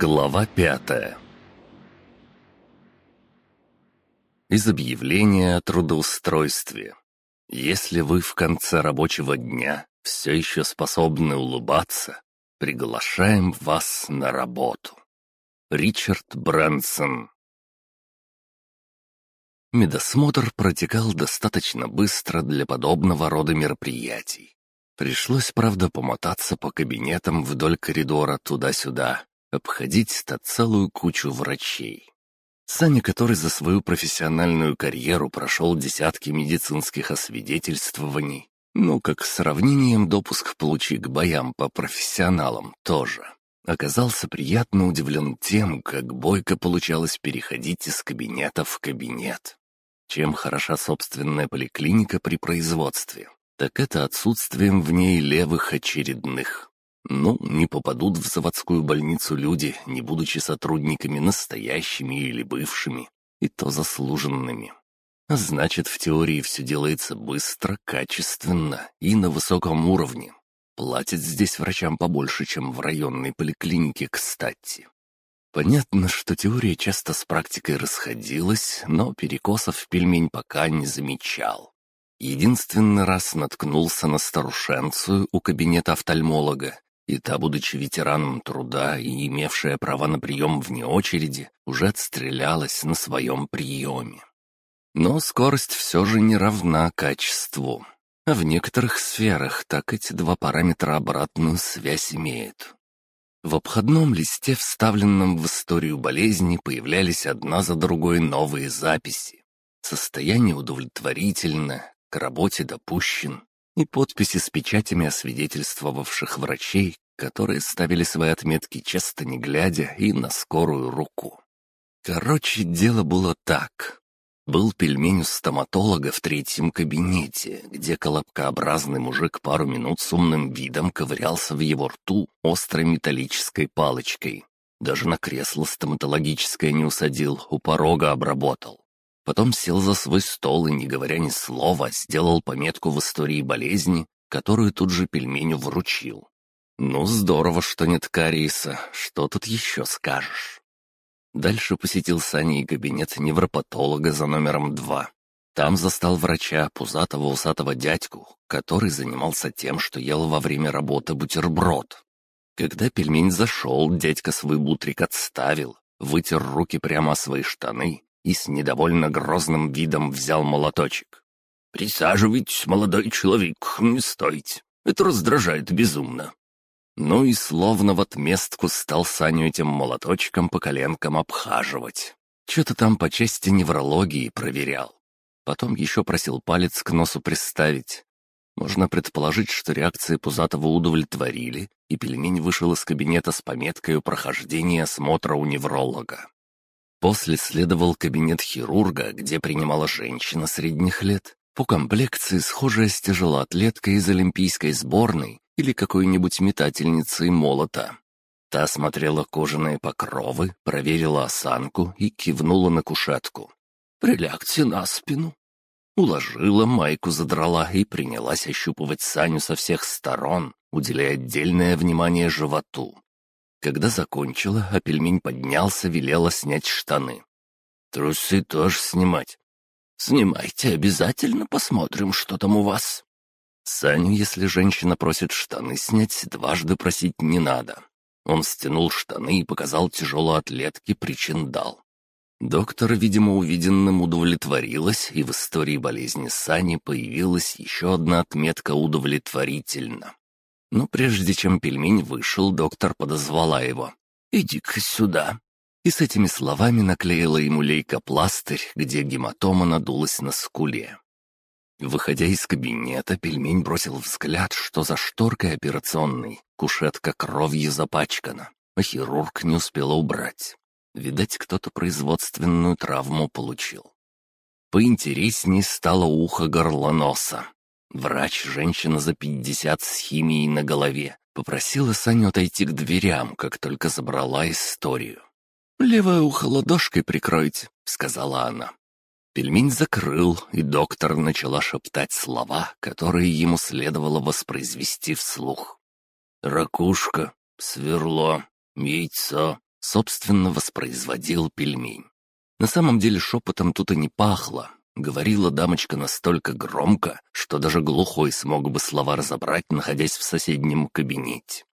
Глава пятая Из объявления о трудоустройстве. Если вы в конце рабочего дня все еще способны улыбаться, приглашаем вас на работу. Ричард Брэнсон Медосмотр протекал достаточно быстро для подобного рода мероприятий. Пришлось, правда, помотаться по кабинетам вдоль коридора туда-сюда, обходить-то целую кучу врачей. Саня, который за свою профессиональную карьеру прошел десятки медицинских освидетельствований, ну, как сравнением допуск получи к боям по профессионалам тоже, оказался приятно удивлен тем, как бойко получалось переходить из кабинета в кабинет. Чем хороша собственная поликлиника при производстве, так это отсутствием в ней левых очередных. Ну, не попадут в заводскую больницу люди, не будучи сотрудниками настоящими или бывшими, и то заслуженными. Значит, в теории все делается быстро, качественно и на высоком уровне. Платят здесь врачам побольше, чем в районной поликлинике, кстати. Понятно, что теория часто с практикой расходилась, но перекосов пельмень пока не замечал. Единственный раз наткнулся на старушенцию у кабинета офтальмолога, и та, будучи ветераном труда и имевшая права на прием вне очереди, уже отстрелялась на своем приеме. Но скорость все же не равна качеству. А в некоторых сферах так эти два параметра обратную связь имеют. В обходном листе, вставленном в историю болезни, появлялись одна за другой новые записи. Состояние удовлетворительно, к работе допущен, и подписи с печатями освидетельствовавших врачей, которые ставили свои отметки часто не глядя и на скорую руку. Короче, дело было так. Был пельмень у стоматолога в третьем кабинете, где колобкообразный мужик пару минут с умным видом ковырялся в его рту острой металлической палочкой. Даже на кресло стоматологическое не усадил, у порога обработал. Потом сел за свой стол и, не говоря ни слова, сделал пометку в истории болезни, которую тут же пельменю вручил. «Ну, здорово, что нет кариеса. Что тут еще скажешь?» Дальше посетил Саня кабинет невропатолога за номером два. Там застал врача, пузатого усатого дядьку, который занимался тем, что ел во время работы бутерброд. Когда пельмень зашел, дядька свой бутрик отставил, вытер руки прямо о свои штаны и с недовольно грозным видом взял молоточек. «Присаживайтесь, молодой человек, не стойте. Это раздражает безумно». Ну и словно в отместку стал Саню этим молоточком по коленкам обхаживать. Что-то там по части неврологии проверял. Потом еще просил палец к носу приставить. Можно предположить, что реакции Пузатого удовлетворили, и пельмень вышел из кабинета с пометкой о прохождении осмотра у невролога. После следовал кабинет хирурга, где принимала женщина средних лет, по комплекции схожая с тяжелоатлеткой из олимпийской сборной или какой-нибудь метательницей молота. Та смотрела кожаные покровы, проверила осанку и кивнула на кушетку. «Прилягте на спину». Уложила, майку задрала и принялась ощупывать Саню со всех сторон, уделяя отдельное внимание животу. Когда закончила, а пельмень поднялся, велела снять штаны. «Трусы тоже снимать». «Снимайте обязательно, посмотрим, что там у вас». Саню, если женщина просит штаны снять, дважды просить не надо. Он стянул штаны и показал тяжелоатлетке причиндал. Доктор, видимо, увиденным удовлетворилась, и в истории болезни Сани появилась еще одна отметка «удовлетворительно». Но прежде чем пельмень вышел, доктор подозвала его. «Иди-ка сюда». И с этими словами наклеила ему лейкопластырь, где гематома надулась на скуле. Выходя из кабинета, пельмень бросил взгляд, что за шторкой операционной кушетка кровью запачкана, а хирург не успела убрать. Видать, кто-то производственную травму получил. Поинтересней стало ухо горлоноса. Врач, женщина за пятьдесят с химией на голове, попросила Саню отойти к дверям, как только забрала историю. «Левое ухо ладошкой прикройте», — сказала она. Пельмень закрыл, и доктор начала шептать слова, которые ему следовало воспроизвести вслух. «Ракушка, сверло, яйцо, Собственно, воспроизводил пельмень. На самом деле шепотом тут и не пахло. Говорила дамочка настолько громко, что даже глухой смог бы слова разобрать, находясь в соседнем кабинете.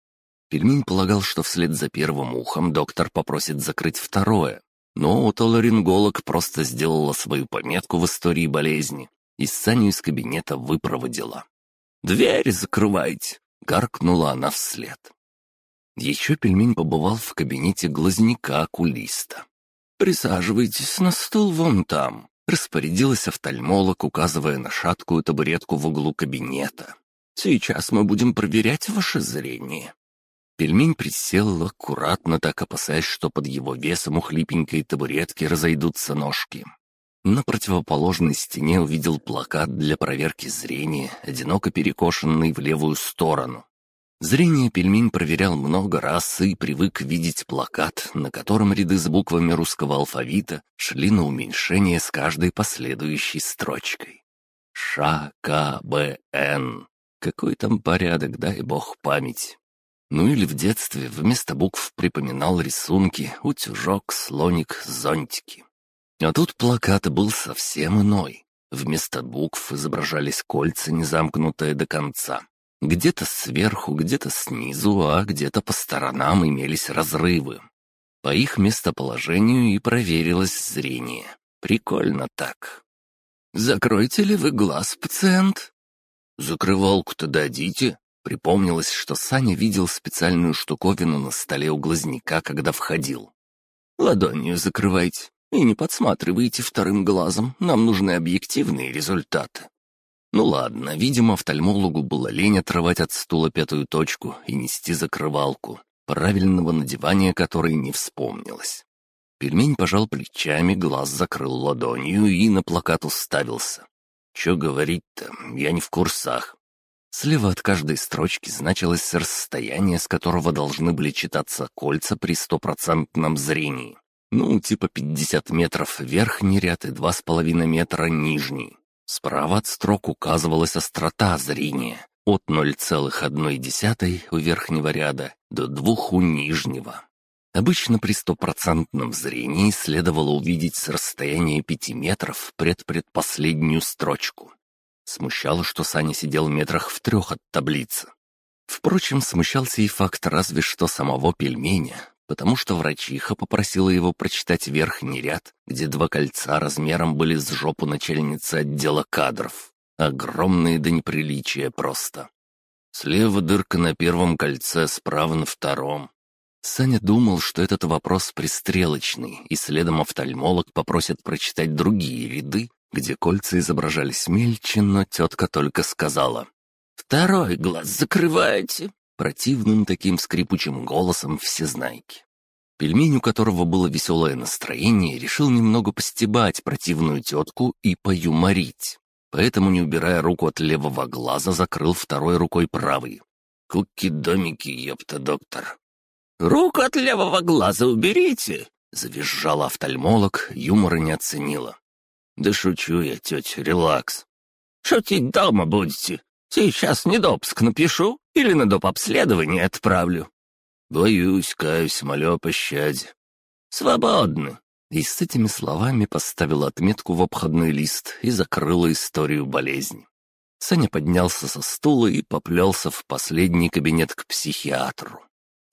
Пельмень полагал, что вслед за первым ухом доктор попросит закрыть второе. Но отоларинголог просто сделала свою пометку в истории болезни и Саню из кабинета выпроводила. «Дверь закрывайте!» — гаркнула она вслед. Еще пельмень побывал в кабинете глазняка-окулиста. «Присаживайтесь на стул вон там», — распорядилась офтальмолог, указывая на шаткую табуретку в углу кабинета. «Сейчас мы будем проверять ваше зрение». Пельмень присел аккуратно, так опасаясь, что под его весом у хлипенькой табуретки разойдутся ножки. На противоположной стене увидел плакат для проверки зрения, одиноко перекошенный в левую сторону. Зрение пельмень проверял много раз и привык видеть плакат, на котором ряды с буквами русского алфавита шли на уменьшение с каждой последующей строчкой. Ш, К, Б, Н. Какой там порядок, дай бог память. Ну или в детстве вместо букв припоминал рисунки, утюжок, слоник, зонтики. А тут плакат был совсем иной. Вместо букв изображались кольца, не замкнутые до конца. Где-то сверху, где-то снизу, а где-то по сторонам имелись разрывы. По их местоположению и проверилось зрение. Прикольно так. «Закройте ли вы глаз, пациент?» «Закрывалку-то дадите?» Припомнилось, что Саня видел специальную штуковину на столе у глазняка, когда входил. «Ладонью закрывайте и не подсматривайте вторым глазом, нам нужны объективные результаты». Ну ладно, видимо, офтальмологу было лень отрывать от стула пятую точку и нести закрывалку, правильного надевания которой не вспомнилось. Пельмень пожал плечами, глаз закрыл ладонью и на плакат уставился. Че говорить-то, я не в курсах. Слева от каждой строчки значилось расстояние, с которого должны были читаться кольца при стопроцентном зрении. Ну, типа 50 метров верхний ряд и 2,5 метра нижний. Справа от строк указывалась острота зрения от 0,1 у верхнего ряда до 2 у нижнего. Обычно при стопроцентном зрении следовало увидеть с расстояния 5 метров предпредпоследнюю строчку. Смущало, что Саня сидел метрах в трех от таблицы. Впрочем, смущался и факт разве что самого пельменя, потому что врачиха попросила его прочитать верхний ряд, где два кольца размером были с жопу начальницы отдела кадров. Огромные до неприличия просто. Слева дырка на первом кольце, справа на втором. Саня думал, что этот вопрос пристрелочный, и следом офтальмолог попросит прочитать другие ряды, где кольца изображались мельче, но тетка только сказала «Второй глаз закрывайте!» Противным таким скрипучим голосом всезнайки. Пельмень, у которого было веселое настроение, решил немного постебать противную тетку и поюморить. Поэтому, не убирая руку от левого глаза, закрыл второй рукой правый. «Куки-домики, ёпта, доктор!» «Руку от левого глаза уберите!» — завизжал офтальмолог, юмора не оценила. «Да шучу я, тетя, релакс». «Шутить дома будете. Сейчас недопуск напишу или на доп. обследование отправлю». «Боюсь, каюсь, молю о пощаде». «Свободны». И с этими словами поставила отметку в обходной лист и закрыла историю болезни. Саня поднялся со стула и поплелся в последний кабинет к психиатру.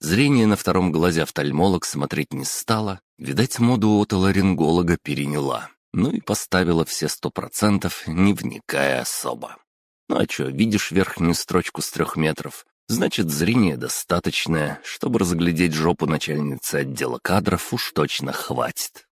Зрение на втором глазе офтальмолог смотреть не стало, видать, моду отоларинголога переняла ну и поставила все сто процентов, не вникая особо. Ну а чё, видишь верхнюю строчку с трех метров, значит зрение достаточное, чтобы разглядеть жопу начальницы отдела кадров уж точно хватит.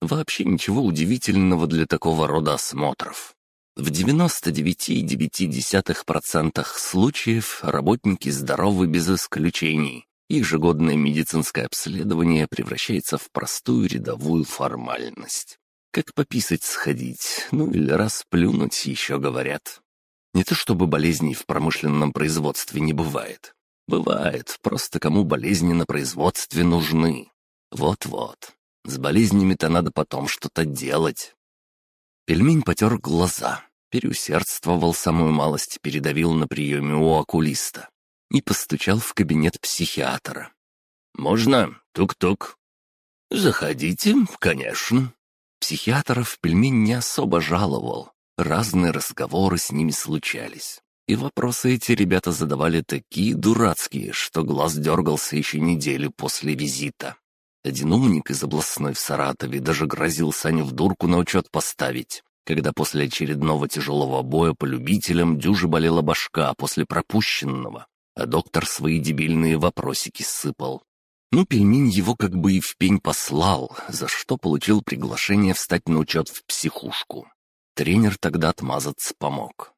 Вообще ничего удивительного для такого рода осмотров. В 99,9% случаев работники здоровы без исключений. Ежегодное медицинское обследование превращается в простую рядовую формальность. Как пописать сходить, ну или раз плюнуть, еще говорят. Не то чтобы болезней в промышленном производстве не бывает. Бывает, просто кому болезни на производстве нужны. Вот-вот. С болезнями-то надо потом что-то делать. Пельмень потер глаза, переусердствовал самую малость, передавил на приеме у окулиста и постучал в кабинет психиатра. «Можно? Тук-тук. «Заходите, конечно». Психиатров пельмень не особо жаловал. Разные разговоры с ними случались. И вопросы эти ребята задавали такие дурацкие, что глаз дергался еще неделю после визита. Один умник из областной в Саратове даже грозил Саню в дурку на учет поставить, когда после очередного тяжелого боя по любителям дюжи болела башка после пропущенного, а доктор свои дебильные вопросики сыпал. Ну, пельмень его как бы и в пень послал, за что получил приглашение встать на учет в психушку. Тренер тогда отмазаться помог.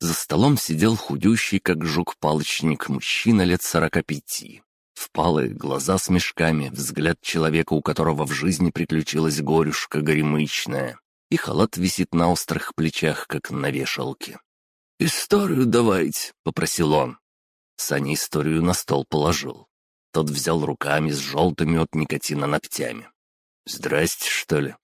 За столом сидел худющий, как жук-палочник, мужчина лет сорока пяти. Впалые глаза с мешками, взгляд человека, у которого в жизни приключилась горюшка горемычная, и халат висит на острых плечах, как на вешалке. «Историю давайте», — попросил он. Саня историю на стол положил. Тот взял руками с желтыми от никотина ногтями. «Здрасте, что ли?»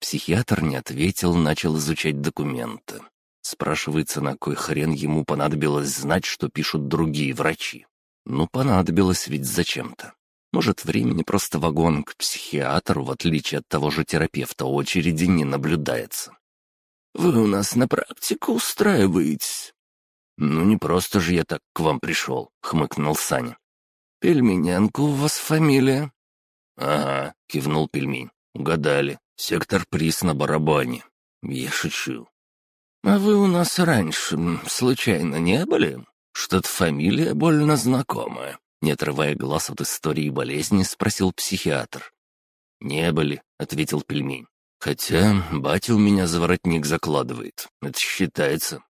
Психиатр не ответил, начал изучать документы. Спрашивается, на кой хрен ему понадобилось знать, что пишут другие врачи. Ну, понадобилось ведь зачем-то. Может, времени просто вагон к психиатру, в отличие от того же терапевта, очереди не наблюдается. «Вы у нас на практику устраиваетесь?» «Ну, не просто же я так к вам пришел», — хмыкнул Саня. «Пельменянка у вас фамилия?» «Ага», — кивнул пельмень. «Угадали. Сектор приз на барабане. Я шучу. «А вы у нас раньше, случайно, не были? Что-то фамилия больно знакомая». Не отрывая глаз от истории болезни, спросил психиатр. «Не были», — ответил пельмень. «Хотя батя у меня за воротник закладывает. Это считается».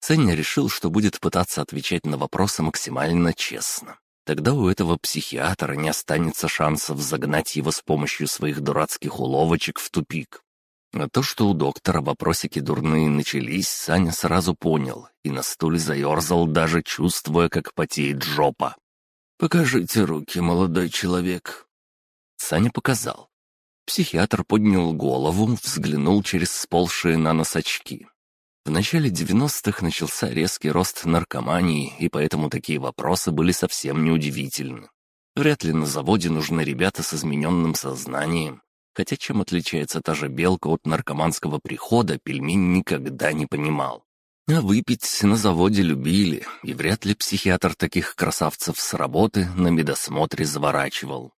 Саня решил, что будет пытаться отвечать на вопросы максимально честно. Тогда у этого психиатра не останется шансов загнать его с помощью своих дурацких уловочек в тупик. А то, что у доктора вопросики дурные начались, Саня сразу понял и на стуле заерзал, даже чувствуя, как потеет жопа. «Покажите руки, молодой человек». Саня показал. Психиатр поднял голову, взглянул через сползшие на нос очки. В начале 90-х начался резкий рост наркомании, и поэтому такие вопросы были совсем неудивительны. Вряд ли на заводе нужны ребята с измененным сознанием, Хотя чем отличается та же белка от наркоманского прихода, пельмень никогда не понимал. А выпить на заводе любили, и вряд ли психиатр таких красавцев с работы на медосмотре заворачивал.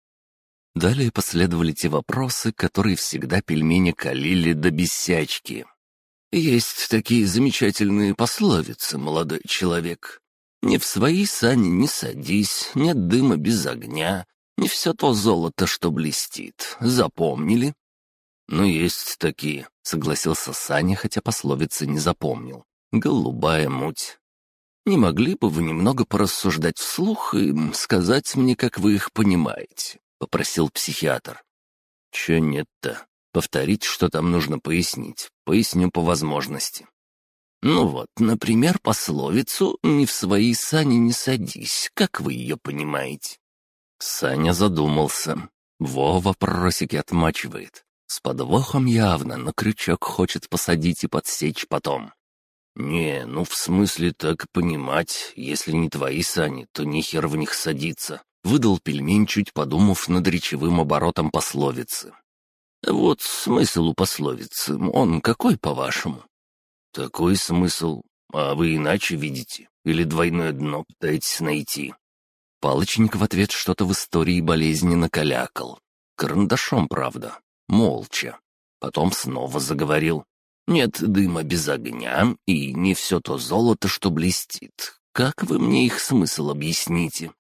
Далее последовали те вопросы, которые всегда пельмени калили до бесячки. «Есть такие замечательные пословицы, молодой человек. Не в свои сани не садись, нет дыма без огня, не все то золото, что блестит. Запомнили?» «Ну, есть такие», — согласился Саня, хотя пословицы не запомнил. «Голубая муть». «Не могли бы вы немного порассуждать вслух и сказать мне, как вы их понимаете?» — попросил психиатр. «Че нет-то? Повторить, что там нужно пояснить. Поясню по возможности». «Ну вот, например, пословицу «не в свои сани не садись». Как вы ее понимаете?» Саня задумался. Вова вопросики отмачивает. С подвохом явно, на крючок хочет посадить и подсечь потом. «Не, ну в смысле так понимать, если не твои сани, то нихер в них садиться», — выдал пельмень, чуть подумав над речевым оборотом пословицы. «Вот смысл у пословицы, он какой, по-вашему?» «Такой смысл, а вы иначе видите, или двойное дно пытаетесь найти?» Палочник в ответ что-то в истории болезни накалякал. Карандашом, правда. Молча. Потом снова заговорил. «Нет дыма без огня, и не все то золото, что блестит. Как вы мне их смысл объясните?»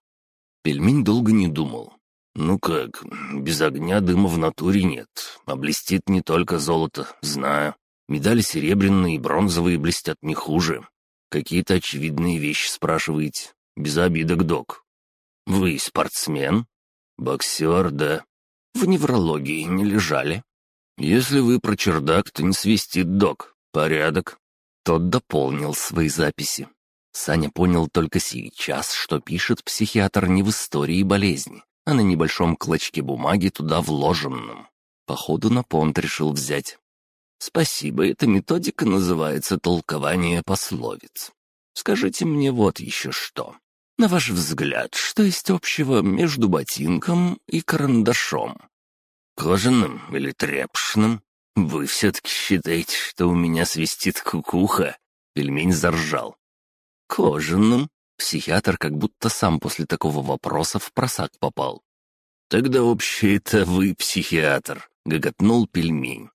Пельмень долго не думал. «Ну как, без огня дыма в натуре нет, а блестит не только золото, знаю. Медали серебряные и бронзовые блестят не хуже. Какие-то очевидные вещи спрашиваете. Без обидок, док. «Вы спортсмен?» «Боксер, да». «В неврологии не лежали?» «Если вы про чердак, то не свистит док. Порядок». Тот дополнил свои записи. Саня понял только сейчас, что пишет психиатр не в истории болезни, а на небольшом клочке бумаги туда вложенном. Походу на понт решил взять. «Спасибо, эта методика называется толкование пословиц. Скажите мне вот еще что. На ваш взгляд, что есть общего между ботинком и карандашом? Кожаным или тряпшным? Вы все-таки считаете, что у меня свистит кукуха?» Пельмень заржал. «Кожаным?» Психиатр как будто сам после такого вопроса в просак попал. «Тогда вообще-то вы психиатр», — гоготнул пельмень.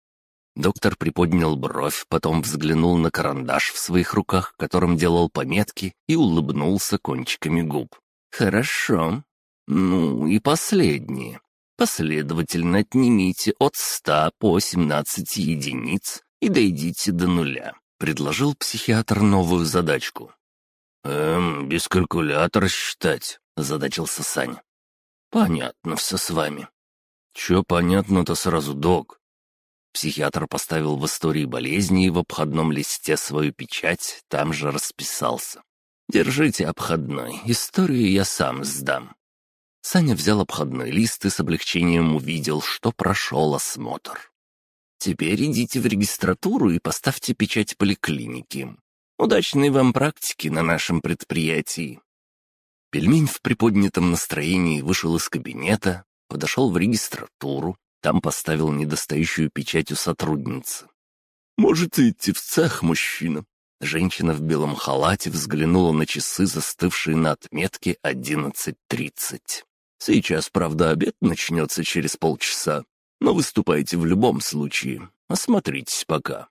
Доктор приподнял бровь, потом взглянул на карандаш в своих руках, которым делал пометки, и улыбнулся кончиками губ. «Хорошо. Ну и последнее. Последовательно отнимите от ста по семнадцать единиц и дойдите до нуля», — предложил психиатр новую задачку. «Эм, без калькулятора считать», — задачился Саня. «Понятно все с вами». «Че понятно-то сразу, док?» Психиатр поставил в истории болезни и в обходном листе свою печать, там же расписался. «Держите обходной, историю я сам сдам». Саня взял обходной лист и с облегчением увидел, что прошел осмотр. «Теперь идите в регистратуру и поставьте печать поликлиники. Удачной вам практики на нашем предприятии». Пельмень в приподнятом настроении вышел из кабинета, подошел в регистратуру, там поставил недостающую печать у сотрудницы. «Можете идти в цех, мужчина». Женщина в белом халате взглянула на часы, застывшие на отметке 11.30. «Сейчас, правда, обед начнется через полчаса, но выступайте в любом случае. Осмотритесь пока».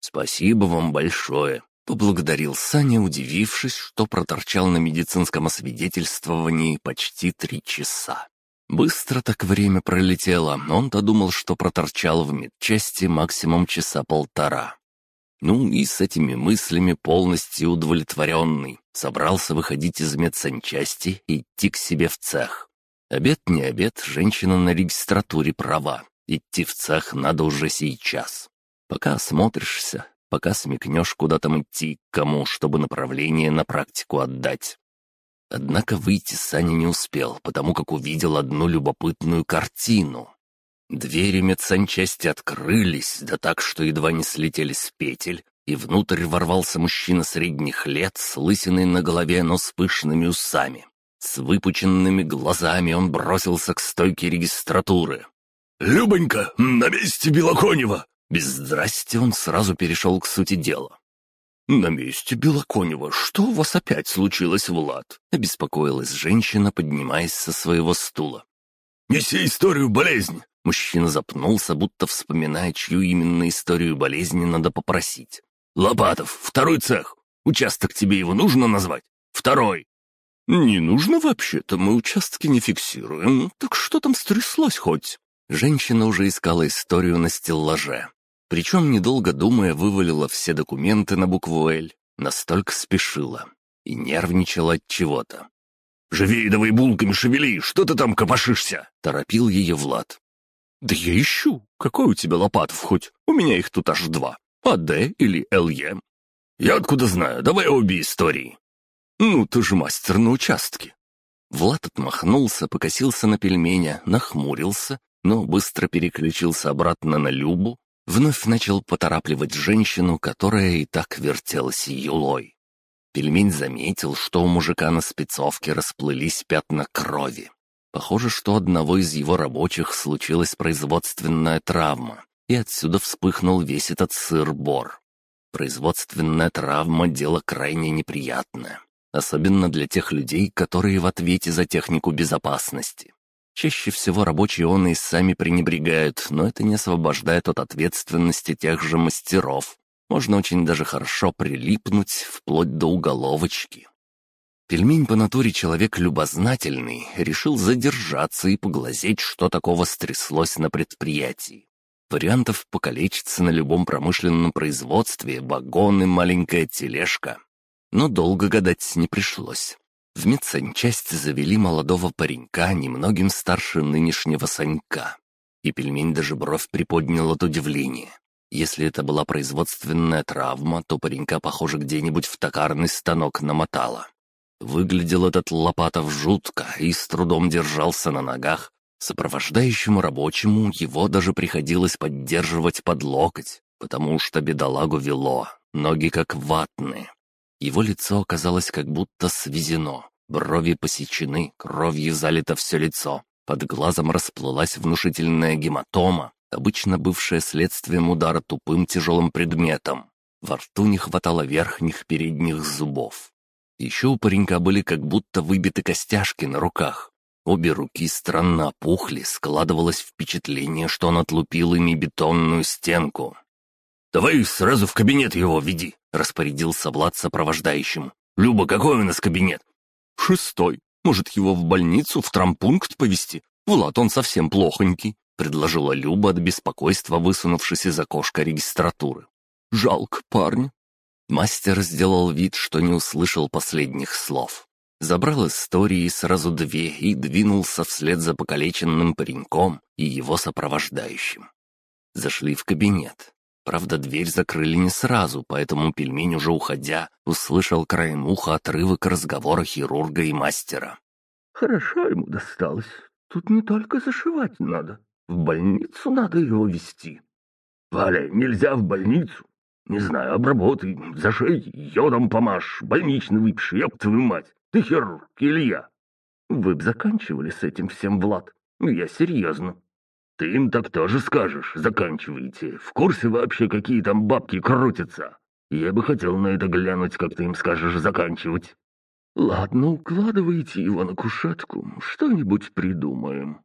«Спасибо вам большое», — поблагодарил Саня, удивившись, что проторчал на медицинском освидетельствовании почти три часа. Быстро так время пролетело, он-то думал, что проторчал в медчасти максимум часа полтора. Ну и с этими мыслями полностью удовлетворенный, собрался выходить из медсанчасти и идти к себе в цех. Обед не обед, женщина на регистратуре права. Идти в цех надо уже сейчас. Пока осмотришься, пока смекнешь, куда там идти, кому, чтобы направление на практику отдать. Однако выйти Саня не успел, потому как увидел одну любопытную картину. Двери медсанчасти открылись, да так, что едва не слетели с петель, и внутрь ворвался мужчина средних лет с лысиной на голове, но с пышными усами. С выпученными глазами он бросился к стойке регистратуры. «Любонька, на месте Белоконева!» Без здрасти он сразу перешел к сути дела. «На месте Белоконева. Что у вас опять случилось, Влад?» — обеспокоилась женщина, поднимаясь со своего стула. «Неси историю болезни!» Мужчина запнулся, будто вспоминая, чью именно историю болезни надо попросить. «Лопатов, второй цех. Участок тебе его нужно назвать? Второй!» «Не нужно вообще-то, мы участки не фиксируем. Так что там стряслось хоть?» Женщина уже искала историю на стеллаже. Причем, недолго думая, вывалила все документы на букву «Л». Настолько спешила. И нервничала от чего-то. «Живей давай булками шевели, что ты там копошишься?» — торопил ее Влад. «Да я ищу. Какой у тебя лопатов хоть? У меня их тут аж два. АД или ЛЕ?» «Я откуда знаю? Давай обе истории». «Ну, ты же мастер на участке». Влад отмахнулся, покосился на пельменя, нахмурился, но быстро переключился обратно на Любу, Вновь начал поторапливать женщину, которая и так вертелась юлой. Пельмень заметил, что у мужика на спецовке расплылись пятна крови. Похоже, что одного из его рабочих случилась производственная травма, и отсюда вспыхнул весь этот сыр-бор. Производственная травма — дело крайне неприятное, особенно для тех людей, которые в ответе за технику безопасности. Чаще всего рабочие он и сами пренебрегают, но это не освобождает от ответственности тех же мастеров. Можно очень даже хорошо прилипнуть, вплоть до уголовочки. Пельмень по натуре человек любознательный, решил задержаться и поглазеть, что такого стряслось на предприятии. Вариантов покалечиться на любом промышленном производстве, вагон маленькая тележка. Но долго гадать не пришлось. В медсанчасть завели молодого паренька, немногим старше нынешнего Санька. И пельмень даже бровь приподнял от удивления. Если это была производственная травма, то паренька, похоже, где-нибудь в токарный станок намотала. Выглядел этот Лопатов жутко и с трудом держался на ногах. Сопровождающему рабочему его даже приходилось поддерживать под локоть, потому что бедолагу вело, ноги как ватные. Его лицо оказалось как будто свезено, брови посечены, кровью залито все лицо. Под глазом расплылась внушительная гематома, обычно бывшая следствием удара тупым тяжелым предметом. Во рту не хватало верхних передних зубов. Еще у паренька были как будто выбиты костяшки на руках. Обе руки странно опухли, складывалось впечатление, что он отлупил ими бетонную стенку. «Давай сразу в кабинет его веди», — распорядился Влад сопровождающему. «Люба, какой у нас кабинет?» «Шестой. Может, его в больницу, в трампункт повезти? Влад, он совсем плохонький», — предложила Люба от беспокойства, высунувшись из окошка регистратуры. «Жалко парня». Мастер сделал вид, что не услышал последних слов. Забрал истории сразу две и двинулся вслед за покалеченным пареньком и его сопровождающим. Зашли в кабинет. Правда, дверь закрыли не сразу, поэтому пельмень, уже уходя, услышал краем уха отрывок разговора хирурга и мастера. «Хорошо ему досталось. Тут не только зашивать надо. В больницу надо его везти». «Валя, нельзя в больницу. Не знаю, обработай, зашей, йодом помажь, больничный выпиши, ёб твою мать. Ты хирург или я?» «Вы б заканчивали с этим всем, Влад. Я серьезно. Ты им так тоже скажешь, заканчивайте. В курсе вообще, какие там бабки крутятся? Я бы хотел на это глянуть, как ты им скажешь заканчивать. Ладно, укладывайте его на кушетку, что-нибудь придумаем.